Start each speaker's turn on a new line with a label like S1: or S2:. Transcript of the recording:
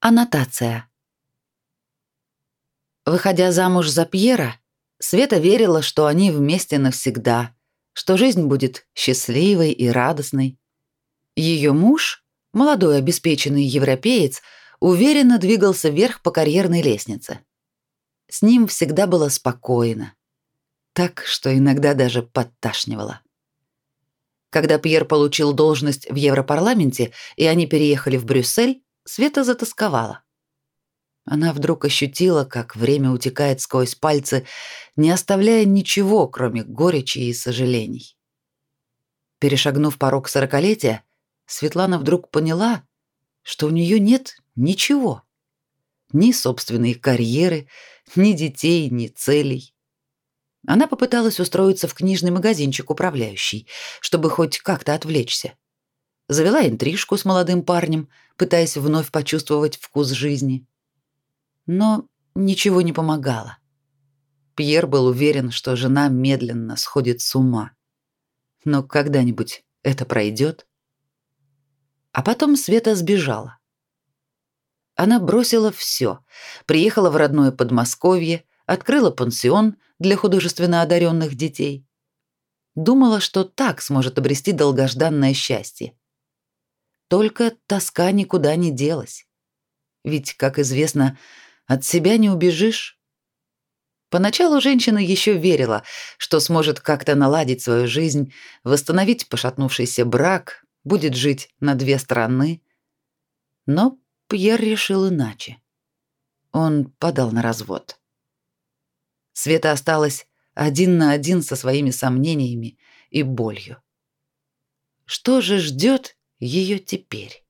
S1: Аннотация. Выходя замуж за Пьера, Света верила, что они вместе навсегда, что жизнь будет счастливой и радостной. Ее муж, молодой обеспеченный европеец, уверенно двигался вверх по карьерной лестнице. С ним всегда было спокойно, так, что иногда даже подташнивало. Когда Пьер получил должность в Европарламенте и они переехали в Брюссель, Света затасковала. Она вдруг ощутила, как время утекает сквозь пальцы, не оставляя ничего, кроме горечи и сожалений. Перешагнув порог сорокалетия, Светлана вдруг поняла, что у нее нет ничего. Ни собственной карьеры, ни детей, ни целей. Она попыталась устроиться в книжный магазинчик управляющий, чтобы хоть как-то отвлечься завела интрижку с молодым парнем, пытаясь вновь почувствовать вкус жизни. Но ничего не помогало. Пьер был уверен, что жена медленно сходит с ума. Но когда-нибудь это пройдет. А потом Света сбежала. Она бросила все, приехала в родное Подмосковье, открыла пансион для художественно одаренных детей. Думала, что так сможет обрести долгожданное счастье. Только тоска никуда не делась. Ведь, как известно, от себя не убежишь. Поначалу женщина еще верила, что сможет как-то наладить свою жизнь, восстановить пошатнувшийся брак, будет жить на две страны. Но Пьер решил иначе. Он подал на развод. Света осталась один на один со своими сомнениями и болью. Что же ждет ее теперь.